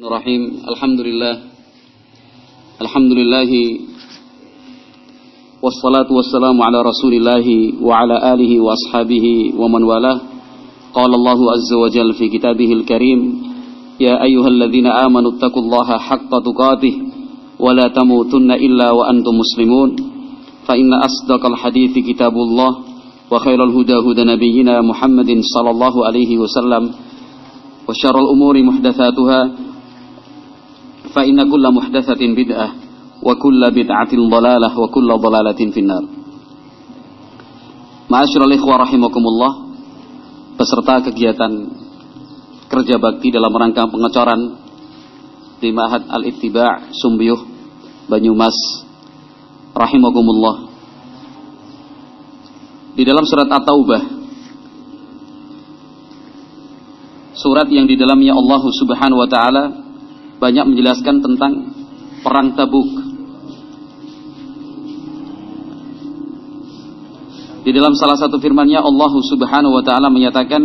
الرحمن الرحيم. الحمد لله الحمد لله والصلاة والسلام على رسول الله وعلى آله وأصحابه ومن والاه. قال الله عز وجل في كتابه الكريم يا أيها الذين آمنوا اتقوا الله حق تقاته ولا تموتن إلا وأنتم مسلمون. فإن أصدق الحديث كتاب الله وخير الهدى هدى نبينا محمد صلى الله عليه وسلم وشر الأمور محدثاتها fa inna kulla muhdatsatin bid'ah wa kulla bid'atin dhalalah wa kulla dhalalatin finnar Ma'asyiral ikhwah rahimakumullah peserta kegiatan kerja bakti dalam rangka pengecoran di Ma'had Al-Ittiba' Sumbiuh Banyumas. Rahimakumullah. Di dalam surat At-Taubah surat yang di dalamnya Allah Subhanahu wa taala banyak menjelaskan tentang perang Tabuk. Di dalam salah satu firman-Nya Allah Subhanahu wa taala menyatakan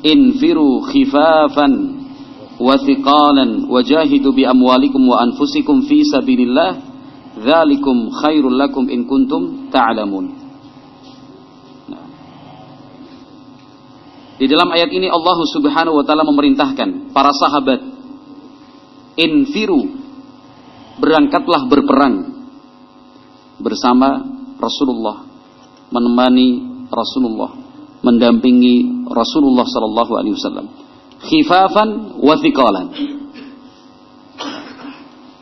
infiru khifafan wa thiqalan wajahidu bi amwalikum wa anfusikum fi sabilillah dzalikum khairul lakum in kuntum ta'lamun. Nah. Di dalam ayat ini Allah Subhanahu wa taala memerintahkan para sahabat infiru. Berangkatlah berperang bersama Rasulullah menemani Rasulullah mendampingi Rasulullah sallallahu alaihi wasallam. Khifafan wa thiqalan.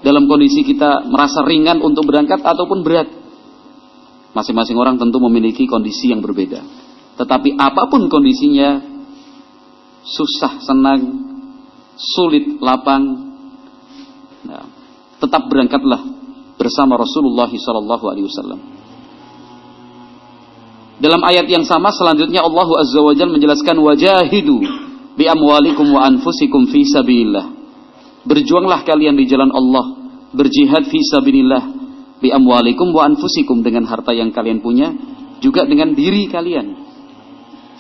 Dalam kondisi kita merasa ringan untuk berangkat ataupun berat masing-masing orang tentu memiliki kondisi yang berbeda. Tetapi apa pun kondisinya susah senang sulit lapang Nah, tetap berangkatlah bersama Rasulullah sallallahu alaihi wasallam. Dalam ayat yang sama selanjutnya Allah Azza wa Jalla menjelaskan wajahidu bi amwalikum wa anfusikum fi sabilillah. Berjuanglah kalian di jalan Allah, berjihad fi sabilillah bi amwalikum wa anfusikum dengan harta yang kalian punya, juga dengan diri kalian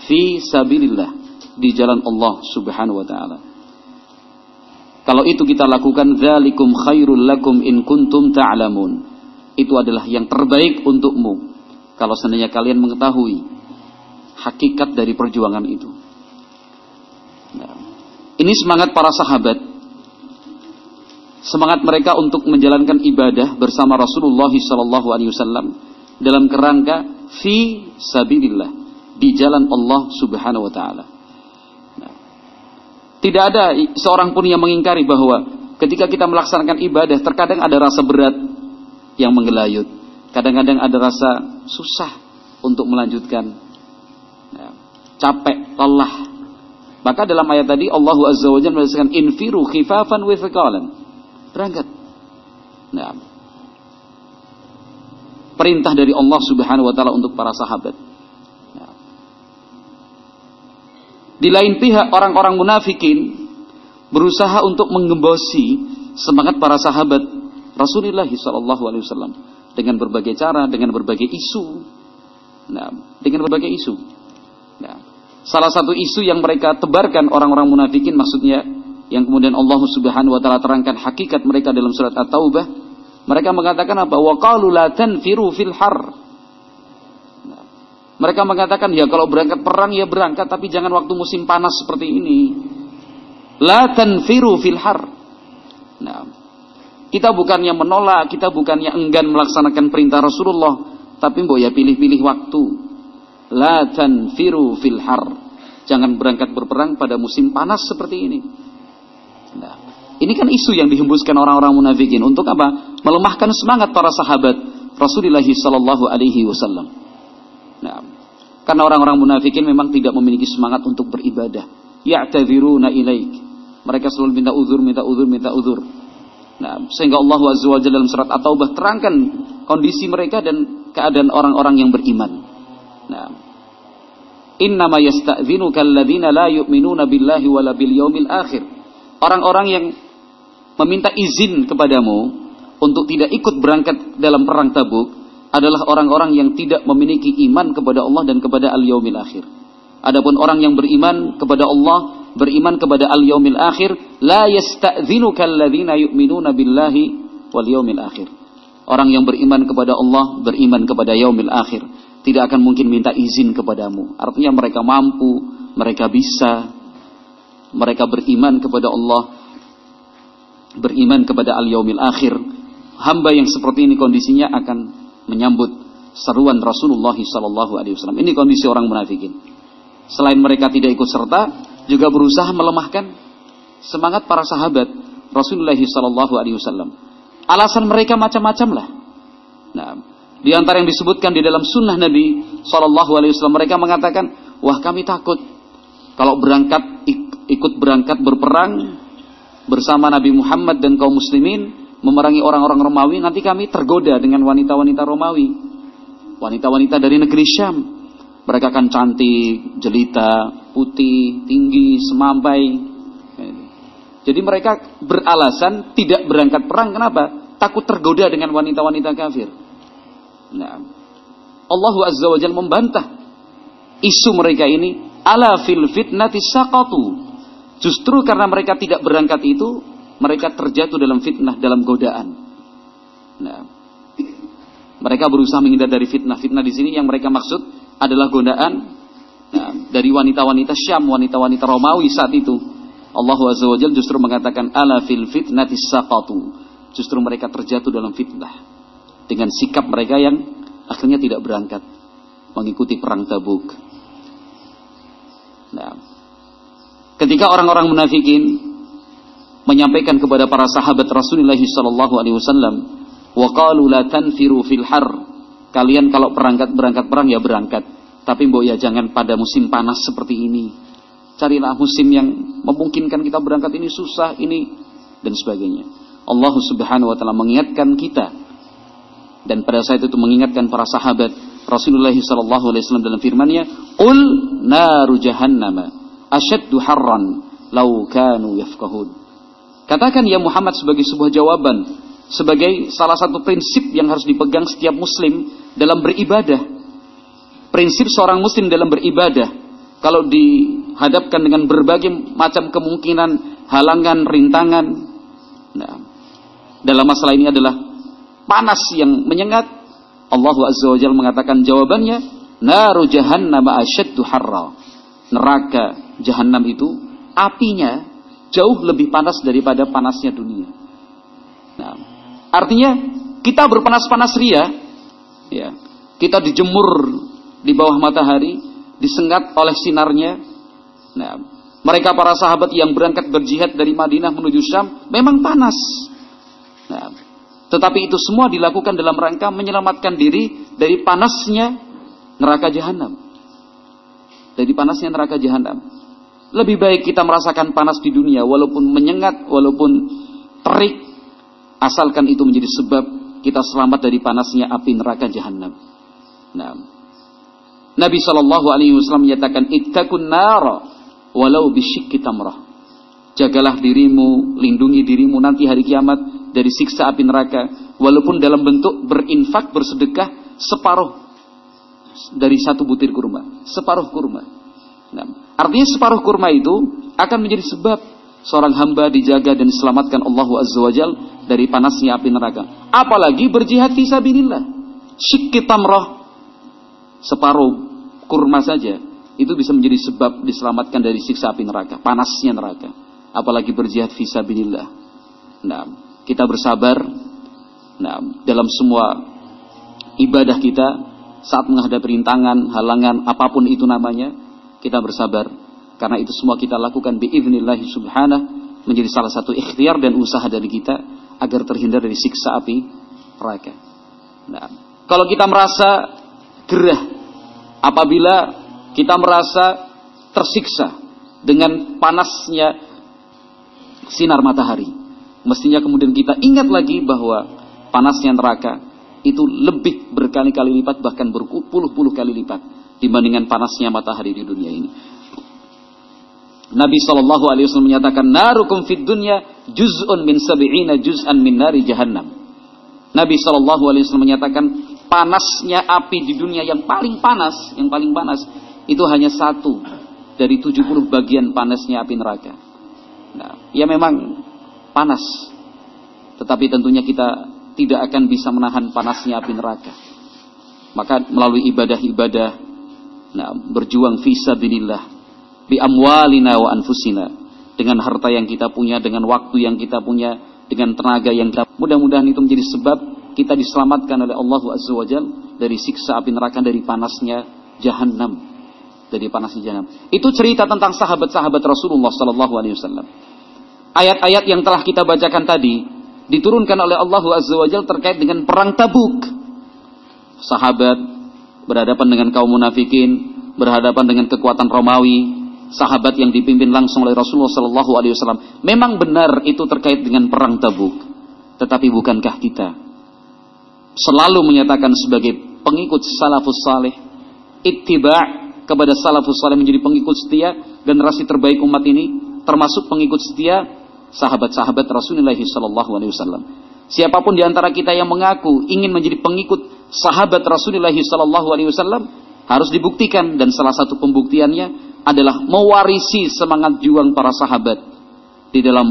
fi sabilillah di jalan Allah Subhanahu wa taala. Kalau itu kita lakukan zalikum khairul lakum in kuntum ta'lamun. Itu adalah yang terbaik untukmu kalau seandainya kalian mengetahui hakikat dari perjuangan itu. Nah, ini semangat para sahabat. Semangat mereka untuk menjalankan ibadah bersama Rasulullah sallallahu alaihi wasallam dalam kerangka fi sabilillah di jalan Allah Subhanahu wa taala. Tidak ada seorang pun yang mengingkari bahwa ketika kita melaksanakan ibadah terkadang ada rasa berat yang menggelayut. Kadang-kadang ada rasa susah untuk melanjutkan. Ya, capek, lelah. Maka dalam ayat tadi Allah Azza wa Jalla menyebutkan infiru khifafan wa. Berangkat. Nah, perintah dari Allah Subhanahu wa taala untuk para sahabat. Di lain pihak orang-orang munafikin berusaha untuk menggembosi semangat para sahabat Rasulullah wasallam dengan berbagai cara, dengan berbagai isu. Nah, dengan berbagai isu. Nah, salah satu isu yang mereka tebarkan orang-orang munafikin maksudnya yang kemudian Allah Subhanahu wa taala terangkan hakikat mereka dalam surat At-Taubah, mereka mengatakan apa? Wa qalu la tanfiru fil har. Mereka mengatakan ya kalau berangkat perang ya berangkat tapi jangan waktu musim panas seperti ini. La tanfiru fil har. Nah, kita bukannya menolak, kita bukannya enggan melaksanakan perintah Rasulullah, tapi mbok ya pilih-pilih waktu. La tanfiru fil har. Jangan berangkat berperang pada musim panas seperti ini. Nah, ini kan isu yang dihembuskan orang-orang munafikin untuk apa? Melemahkan semangat para sahabat Rasulullah sallallahu alaihi wasallam. Nah, karena orang-orang munafikin memang tidak memiliki semangat untuk beribadah. Ya'tadziruna ilaik. Mereka selalu minta uzur, minta uzur, minta uzur. Nah, sehingga Allah Azza wa dalam surat At-Taubah terangkan kondisi mereka dan keadaan orang-orang yang beriman. Nah, la billahi wala. Orang-orang yang meminta izin kepadamu untuk tidak ikut berangkat dalam perang Tabuk adalah orang-orang yang tidak memiliki iman kepada Allah dan kepada al-yaumil akhir. Adapun orang yang beriman kepada Allah beriman kepada al-yaumil akhir, la yasta'dzinuka alladziina yu'minuna billahi wal yaumil akhir. Orang yang beriman kepada Allah, beriman kepada yaumil akhir, tidak akan mungkin minta izin kepadamu. Artinya mereka mampu, mereka bisa, mereka beriman kepada Allah, beriman kepada al-yaumil akhir. Hamba yang seperti ini kondisinya akan menyambut seruan Rasulullah sallallahu alaihi wasallam. Ini kondisi orang munafikin. Selain mereka tidak ikut serta, juga berusaha melemahkan semangat para sahabat Rasulullah sallallahu alaihi wasallam. Alasan mereka macam-macam lah. Nah, di antara yang disebutkan di dalam sunnah Nabi Shallallahu Alaihi Wasallam mereka mengatakan, wah kami takut kalau berangkat ikut berangkat berperang bersama Nabi Muhammad dan kaum muslimin memerangi orang-orang Romawi, nanti kami tergoda dengan wanita-wanita Romawi, wanita-wanita dari negeri Syam. Mereka kan cantik, jelita, putih, tinggi, semampai, jadi mereka beralasan tidak berangkat perang. Kenapa? Takut tergoda dengan wanita-wanita kafir. Nah, Allah Azza wa Jalla membantah isu mereka ini. Ala fil fitnati saqatu. Justru karena mereka tidak berangkat itu, mereka terjatuh dalam fitnah, dalam godaan. Nah, mereka berusaha menghindar dari fitnah. Fitnah di sini yang mereka maksud adalah godaan nah, dari wanita-wanita Syam, wanita-wanita Romawi saat itu Allah Azza justru mengatakan ala fil fitnati saqatu. Justru mereka terjatuh dalam fitnah dengan sikap mereka yang akhirnya tidak berangkat mengikuti perang Tabuk. Nah, ketika orang-orang munafikin menyampaikan kepada para sahabat Rasulullah sallallahu alaihi wasallam, "Wa qalu la fil har." Kalian kalau berangkat berangkat perang ya berangkat, tapi mbok ya jangan pada musim panas seperti ini Carilah musim yang memungkinkan kita berangkat ini susah ini dan sebagainya. Allah Subhanahu wa taala mengingatkan kita dan pada saat itu mengingatkan para sahabat Rasulullah sallallahu alaihi wasallam dalam firman-Nya, "Qul naru jahannama asyaddu harran law kanu yafqahun." Katakan ya Muhammad sebagai sebuah jawaban, sebagai salah satu prinsip yang harus dipegang setiap muslim dalam beribadah. Prinsip seorang muslim dalam beribadah kalau dihadapkan dengan berbagai macam kemungkinan, halangan, rintangan, nah, dalam masalah ini adalah panas yang menyengat. Allah Azza wa mengatakan jawabannya, naru jahannam asyaddu harra. Neraka jahanam itu apinya jauh lebih panas daripada panasnya dunia. Nah, artinya kita berpanas-panas ria, ya, kita dijemur di bawah matahari, disengat oleh sinarnya. Nah, mereka para sahabat yang berangkat berjihad dari Madinah menuju Syam memang panas. Nah, tetapi itu semua dilakukan dalam rangka menyelamatkan diri dari panasnya neraka jahanam. Dari panasnya neraka jahanam. Lebih baik kita merasakan panas di dunia walaupun menyengat, walaupun terik asalkan itu menjadi sebab kita selamat dari panasnya api neraka jahanam. Nah, Nabi Shallallahu Alaihi Wasallam menyatakan ittaqun nara walau bisyikki tamrah. Jagalah dirimu, lindungi dirimu nanti hari kiamat dari siksa api neraka walaupun dalam bentuk berinfak bersedekah separuh dari satu butir kurma, separuh kurma. Nah, artinya separuh kurma itu akan menjadi sebab seorang hamba dijaga dan diselamatkan Allah Azza wa Jal dari panasnya api neraka. Apalagi berjihad fisabilillah. Syikki tamrah separuh kurma saja itu bisa menjadi sebab diselamatkan dari siksa api neraka, panasnya neraka. Apalagi berjihad fisabilillah. Nah, kita bersabar nah, dalam semua ibadah kita saat menghadapi rintangan, halangan, apa pun itu namanya, kita bersabar. Karena itu semua kita lakukan biiznillah subhanah menjadi salah satu ikhtiar dan usaha dari kita agar terhindar dari siksa api neraka. Nah, kalau kita merasa gerah apabila kita merasa tersiksa dengan panasnya sinar matahari. Mestinya kemudian kita ingat lagi bahwa panasnya neraka itu lebih berkali-kali lipat bahkan berpuluh-puluh kali lipat dibandingkan panasnya matahari di dunia ini. Nabi Shallallahu Alaihi Wasallam menyatakan narukum fid dunya juz'un min sab'ina juz'an min nari jahannam. Nabi Shallallahu Alaihi Wasallam menyatakan panasnya api di dunia yang paling panas, yang paling panas itu hanya satu dari 70 bagian panasnya api neraka. Nah, ya memang panas. Tetapi tentunya kita tidak akan bisa menahan panasnya api neraka. Maka melalui ibadah-ibadah, nah, berjuang fisabilillah, bi amwalina wa anfusina, dengan harta yang kita punya, dengan waktu yang kita punya, dengan tenaga yang kita mudah-mudahan itu menjadi sebab kita diselamatkan oleh Allah Azza wa dari siksa api neraka dari panasnya jahanam dari panasnya jahanam itu cerita tentang sahabat-sahabat Rasulullah sallallahu alaihi wasallam. Ayat-ayat yang telah kita bacakan tadi diturunkan oleh Allah Azza wa terkait dengan perang Tabuk. Sahabat berhadapan dengan kaum munafikin berhadapan dengan kekuatan Romawi sahabat yang dipimpin langsung oleh Rasulullah sallallahu alaihi wasallam memang benar itu terkait dengan perang Tabuk tetapi bukankah kita selalu menyatakan sebagai pengikut salafus saleh, ittiba' kepada salafus saleh menjadi pengikut setia generasi terbaik umat ini, termasuk pengikut setia sahabat-sahabat Rasulullah sallallahu alaihi wasallam. Siapa pun di antara kita yang mengaku ingin menjadi pengikut sahabat Rasulullah sallallahu alaihi wasallam harus dibuktikan dan salah satu pembuktiannya adalah mewarisi semangat juang para sahabat di dalam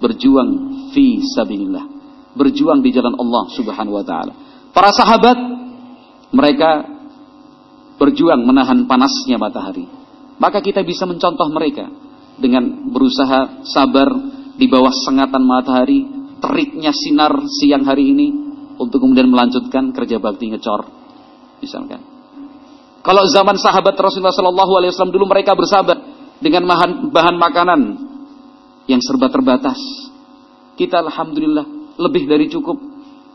berjuang fi sabilillah berjuang di jalan Allah Subhanahu wa taala. Para sahabat mereka berjuang menahan panasnya matahari. Maka kita bisa mencontoh mereka dengan berusaha sabar di bawah sengatan matahari, teriknya sinar siang hari ini untuk kemudian melanjutkan kerja bakti ngecor. Misalkan. Kalau zaman sahabat Rasulullah Shallallahu Alaihi Wasallam dulu mereka bersabar dengan bahan, bahan makanan yang serba terbatas. Kita alhamdulillah lebih dari cukup.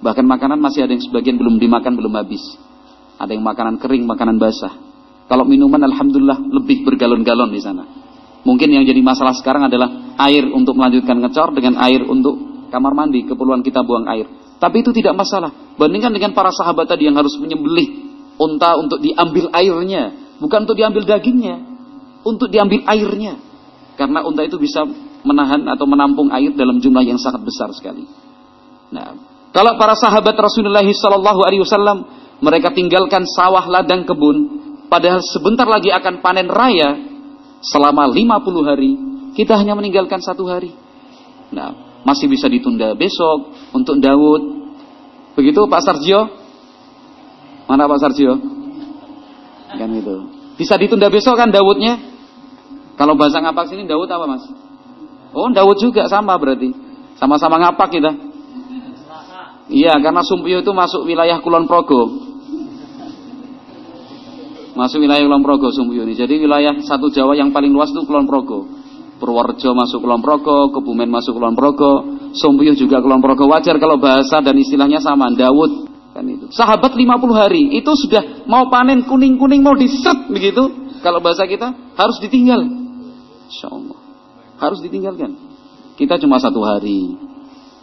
Bahkan makanan masih ada yang sebagian belum dimakan, belum habis. Ada yang makanan kering, makanan basah. Kalau minuman alhamdulillah lebih bergalon-galon di sana. Mungkin yang jadi masalah sekarang adalah air untuk melanjutkan ngecor dengan air untuk kamar mandi, keperluan kita buang air. Tapi itu tidak masalah. Bandingkan dengan para sahabat tadi yang harus menyembelih unta untuk diambil airnya, bukan untuk diambil dagingnya, untuk diambil airnya. Karena unta itu bisa menahan atau menampung air dalam jumlah yang sangat besar sekali. Nah, kalau para sahabat Rasulullah Sallallahu Alaihi Wasallam mereka tinggalkan sawah ladang kebun, padahal sebentar lagi akan panen raya selama 50 hari, kita hanya meninggalkan satu hari. Nah, masih bisa ditunda besok untuk Daud. Begitu Pak Sarjo? Mana Pak Sarjo? Kan itu. Bisa ditunda besok kan Daudnya? Kalau bahasa ngapak sini Daud apa mas? Oh Daud juga sama berarti. Sama-sama ngapak kita. Iya, karena Sumpio itu masuk wilayah Kulon Progo. Masuk wilayah Kulon Progo Sumpio ini. Jadi wilayah satu Jawa yang paling luas itu Kulon Progo. Purworejo masuk Kulon Progo, Kebumen masuk Kulon Progo, Sumpio juga Kulon Progo. Wajar kalau bahasa dan istilahnya sama. Dawud kan itu. Sahabat 50 hari itu sudah mau panen kuning-kuning mau diseret begitu. Kalau bahasa kita harus ditinggal. Insya Allah. Harus ditinggalkan. Kita cuma satu hari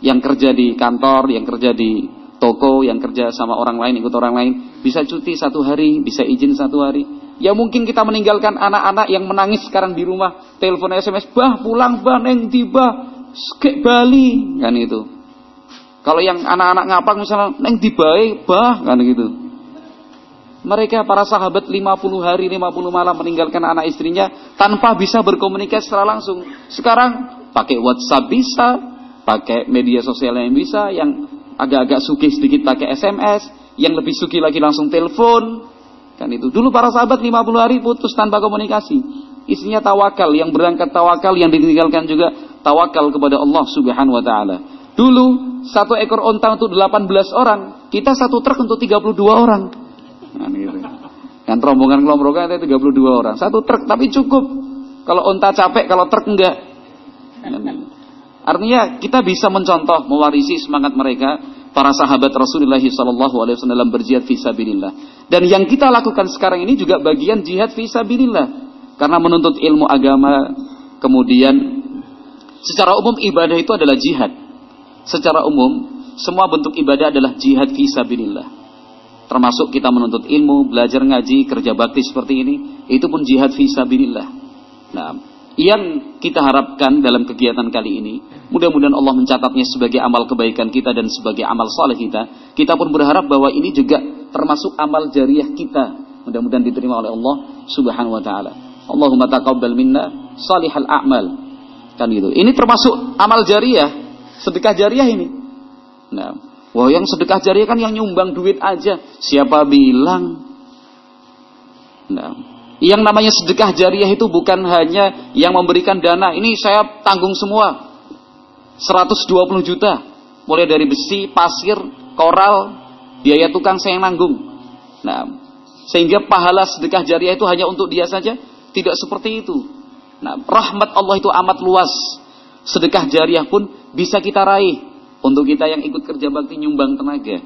yang kerja di kantor, yang kerja di toko, yang kerja sama orang lain, ikut orang lain, bisa cuti satu hari, bisa izin satu hari. Ya mungkin kita meninggalkan anak-anak yang menangis sekarang di rumah, telepon SMS, bah pulang bah neng tiba, skek Bali, kan itu. Kalau yang anak-anak ngapak misalnya, neng tiba bah, kan gitu. Mereka para sahabat 50 hari, 50 malam meninggalkan anak istrinya tanpa bisa berkomunikasi secara langsung. Sekarang pakai WhatsApp bisa, pakai media sosial yang bisa, yang agak-agak suki sedikit pakai SMS, yang lebih suki lagi langsung telepon. Kan itu. Dulu para sahabat 50 hari putus tanpa komunikasi. Isinya tawakal, yang berangkat tawakal, yang ditinggalkan juga tawakal kepada Allah Subhanahu wa taala. Dulu satu ekor onta untuk 18 orang, kita satu truk untuk 32 orang. Kan gitu. Kan rombongan kelompok ada 32 orang. Satu truk tapi cukup. Kalau onta capek, kalau truk enggak. Gitu. Artinya kita bisa mencontoh, mewarisi semangat mereka para sahabat Rasulullah Sallallahu Alaihi Wasallam berjihad fisabilillah. Dan yang kita lakukan sekarang ini juga bagian jihad fisabilillah karena menuntut ilmu agama. Kemudian secara umum ibadah itu adalah jihad. Secara umum semua bentuk ibadah adalah jihad fisabilillah. Termasuk kita menuntut ilmu, belajar ngaji, kerja bakti seperti ini, itu pun jihad fisabilillah. Nah, yang kita harapkan dalam kegiatan kali ini. Mudah-mudahan Allah mencatatnya sebagai amal kebaikan kita dan sebagai amal soleh kita. Kita pun berharap bahwa ini juga termasuk amal jariah kita. Mudah-mudahan diterima oleh Allah subhanahu wa ta'ala. Allahumma taqabbal minna salihal a'mal. Kan gitu. Ini termasuk amal jariah, sedekah jariah ini. Nah, wah yang sedekah jariah kan yang nyumbang duit aja. Siapa bilang? Nah, yang namanya sedekah jariah itu bukan hanya yang memberikan dana. Ini saya tanggung semua. 120 juta. Mulai dari besi, pasir, koral, biaya tukang saya yang nanggung. Nah, sehingga pahala sedekah jariah itu hanya untuk dia saja. Tidak seperti itu. Nah, rahmat Allah itu amat luas. Sedekah jariah pun bisa kita raih. Untuk kita yang ikut kerja bakti nyumbang tenaga.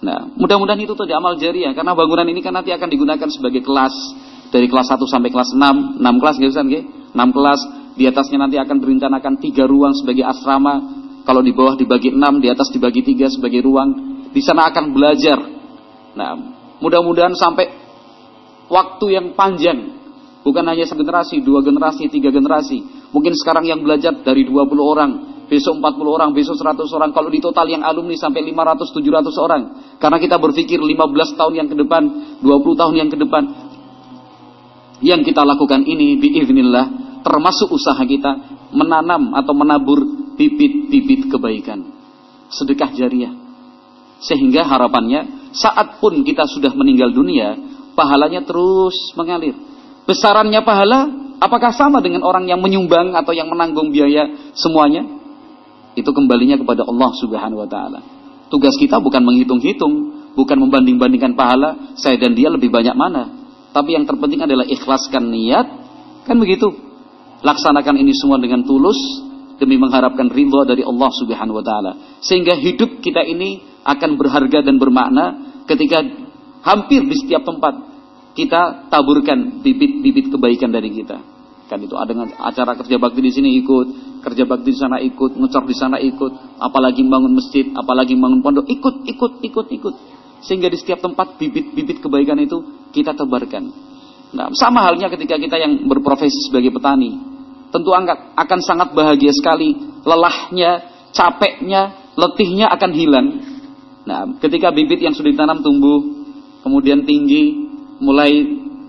Nah, mudah-mudahan itu tuh amal jariah. Karena bangunan ini kan nanti akan digunakan sebagai kelas dari kelas 1 sampai kelas 6, 6 kelas gitu kan, 6 kelas, di atasnya nanti akan direncanakan 3 ruang sebagai asrama, kalau di bawah dibagi 6, di atas dibagi 3 sebagai ruang, di sana akan belajar. Nah, mudah-mudahan sampai waktu yang panjang, bukan hanya segenerasi, dua generasi, tiga generasi. Mungkin sekarang yang belajar dari 20 orang, besok 40 orang, besok 100 orang. Kalau di total yang alumni sampai 500, 700 orang. Karena kita berpikir 15 tahun yang ke depan, 20 tahun yang ke depan, yang kita lakukan ini biiznillah termasuk usaha kita menanam atau menabur bibit-bibit kebaikan. Sedekah jariah. Sehingga harapannya saat pun kita sudah meninggal dunia, pahalanya terus mengalir. Besarannya pahala apakah sama dengan orang yang menyumbang atau yang menanggung biaya semuanya? Itu kembalinya kepada Allah Subhanahu wa taala. Tugas kita bukan menghitung-hitung, bukan membanding-bandingkan pahala saya dan dia lebih banyak mana, tapi yang terpenting adalah ikhlaskan niat. Kan begitu. Laksanakan ini semua dengan tulus demi mengharapkan ridho dari Allah Subhanahu wa taala. Sehingga hidup kita ini akan berharga dan bermakna ketika hampir di setiap tempat kita taburkan bibit-bibit kebaikan dari kita. Kan itu ada acara kerja bakti di sini ikut, kerja bakti di sana ikut, ngecor di sana ikut, apalagi bangun masjid, apalagi bangun pondok, ikut, ikut, ikut, ikut. Sehingga di setiap tempat bibit-bibit kebaikan itu kita tebarkan. Nah, sama halnya ketika kita yang berprofesi sebagai petani. Tentu akan sangat bahagia sekali. Lelahnya, capeknya, letihnya akan hilang. Nah, ketika bibit yang sudah ditanam tumbuh, kemudian tinggi, mulai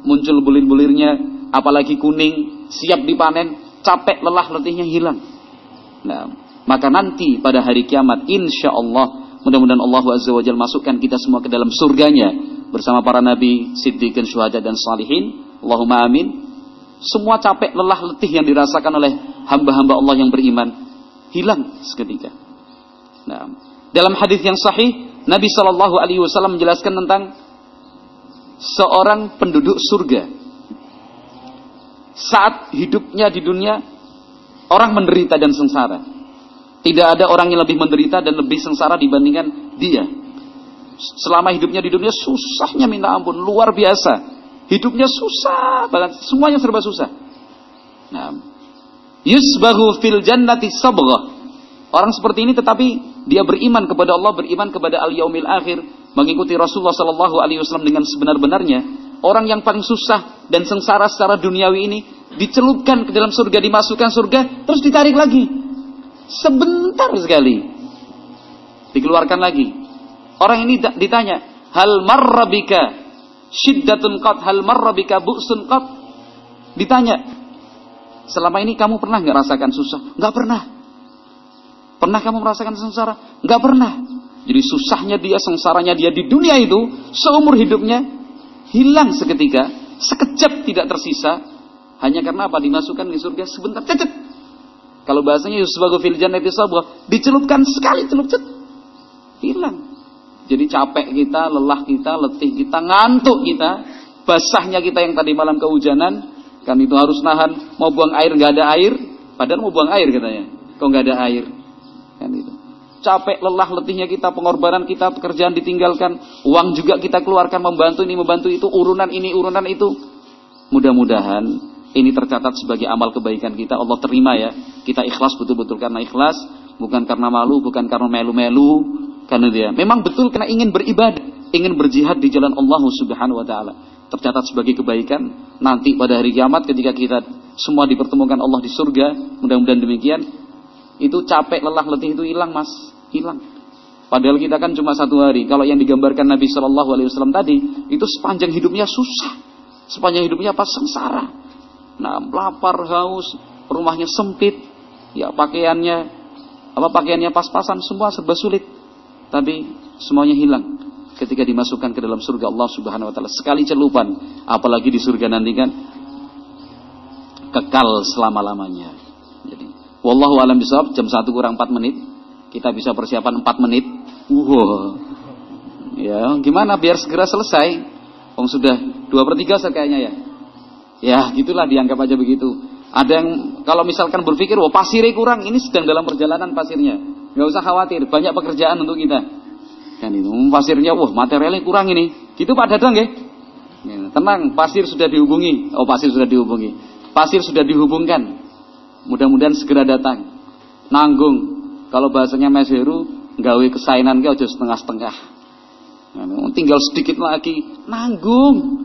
muncul bulir-bulirnya, apalagi kuning, siap dipanen, capek, lelah, letihnya hilang. Nah, maka nanti pada hari kiamat, insya Allah Mudah-mudahan Allah Azza wa Jalla masukkan kita semua ke dalam surganya bersama para nabi, siddiqin, syuhada dan salihin. Allahumma amin. Semua capek, lelah, letih yang dirasakan oleh hamba-hamba Allah yang beriman hilang seketika. Nah, dalam hadis yang sahih, Nabi Shallallahu Alaihi Wasallam menjelaskan tentang seorang penduduk surga. Saat hidupnya di dunia, orang menderita dan sengsara. Tidak ada orang yang lebih menderita dan lebih sengsara dibandingkan dia. Selama hidupnya di dunia susahnya minta ampun, luar biasa. Hidupnya susah banget, semuanya serba susah. Nah, yusbahu fil jannati sabghah. Orang seperti ini tetapi dia beriman kepada Allah, beriman kepada al-yaumil akhir, mengikuti Rasulullah sallallahu alaihi wasallam dengan sebenar-benarnya. Orang yang paling susah dan sengsara secara duniawi ini dicelupkan ke dalam surga, dimasukkan surga, terus ditarik lagi Sebentar sekali. Dikeluarkan lagi. Orang ini ditanya, hal marrabika syiddatun qat, hal marrabika bu'sun qat? Ditanya, selama ini kamu pernah nggak rasakan susah? Nggak pernah. Pernah kamu merasakan sengsara? Nggak pernah. Jadi susahnya dia, sengsaranya dia di dunia itu, seumur hidupnya, hilang seketika, sekejap tidak tersisa, hanya karena apa? Dimasukkan di surga sebentar, cecet, kalau bahasanya yusbagu fil jannati sabwa, dicelupkan sekali celup cet. Hilang. Jadi capek kita, lelah kita, letih kita, ngantuk kita, basahnya kita yang tadi malam kehujanan, kan itu harus nahan, mau buang air nggak ada air, padahal mau buang air katanya, kok nggak ada air, kan itu. Capek, lelah, letihnya kita, pengorbanan kita, pekerjaan ditinggalkan, uang juga kita keluarkan membantu ini, membantu itu, urunan ini, urunan itu. Mudah-mudahan ini tercatat sebagai amal kebaikan kita. Allah terima ya. Kita ikhlas betul-betul karena ikhlas, bukan karena malu, bukan karena melu-melu, karena dia memang betul karena ingin beribadah, ingin berjihad di jalan Allah Subhanahu wa taala. Tercatat sebagai kebaikan nanti pada hari kiamat ketika kita semua dipertemukan Allah di surga, mudah-mudahan demikian. Itu capek, lelah, letih itu hilang, Mas. Hilang. Padahal kita kan cuma satu hari. Kalau yang digambarkan Nabi Shallallahu Alaihi Wasallam tadi, itu sepanjang hidupnya susah, sepanjang hidupnya pas sengsara. nah lapar, haus, rumahnya sempit, ya pakaiannya apa pakaiannya pas-pasan semua serba sulit. Tapi semuanya hilang ketika dimasukkan ke dalam surga Allah Subhanahu wa taala. Sekali celupan, apalagi di surga nanti kan kekal selama-lamanya. Jadi, wallahu alam bisawab jam 1 kurang 4 menit. Kita bisa persiapan 4 menit. Wow. Ya, gimana biar segera selesai? Wong sudah 2 per 3 kayaknya ya. Ya, gitulah dianggap aja begitu. Ada yang kalau misalkan berpikir, wah pasirnya kurang, ini sedang dalam perjalanan pasirnya. Gak usah khawatir, banyak pekerjaan untuk kita. Kan itu, hmm, pasirnya, wah materialnya kurang ini. Gitu Pak Dadang ya? ya tenang, pasir sudah dihubungi. Oh pasir sudah dihubungi. Pasir sudah dihubungkan. Mudah-mudahan segera datang. Nanggung. Kalau bahasanya Mas Heru, gawe kesainan ke aja setengah-setengah. Nah, tinggal sedikit lagi, nanggung.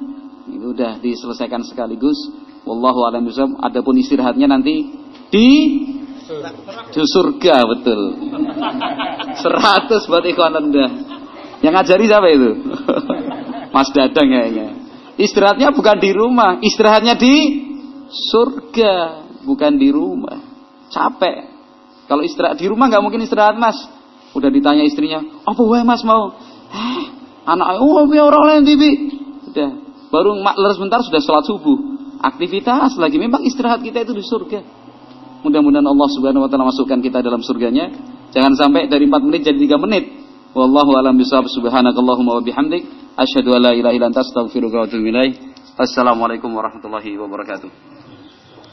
Itu udah diselesaikan sekaligus. Wallahu a'lam bishawab. Adapun istirahatnya nanti di di surga betul. Seratus buat ikhwan Anda. Yang ngajari siapa itu? Mas Dadang kayaknya. Istirahatnya bukan di rumah, istirahatnya di surga, bukan di rumah. Capek. Kalau istirahat di rumah nggak mungkin istirahat mas. Udah ditanya istrinya, apa wae mas mau? Eh, anak oh biar orang lain bibi. Udah, baru mak sebentar sudah sholat subuh aktivitas lagi. Memang istirahat kita itu di surga. Mudah-mudahan Allah Subhanahu wa taala masukkan kita dalam surganya. Jangan sampai dari 4 menit jadi 3 menit. Wallahu a'lam bishawab. Subhanakallahumma wa bihamdik asyhadu an la ilaha illa anta astaghfiruka wa atubu ilaik. Assalamualaikum warahmatullahi wabarakatuh.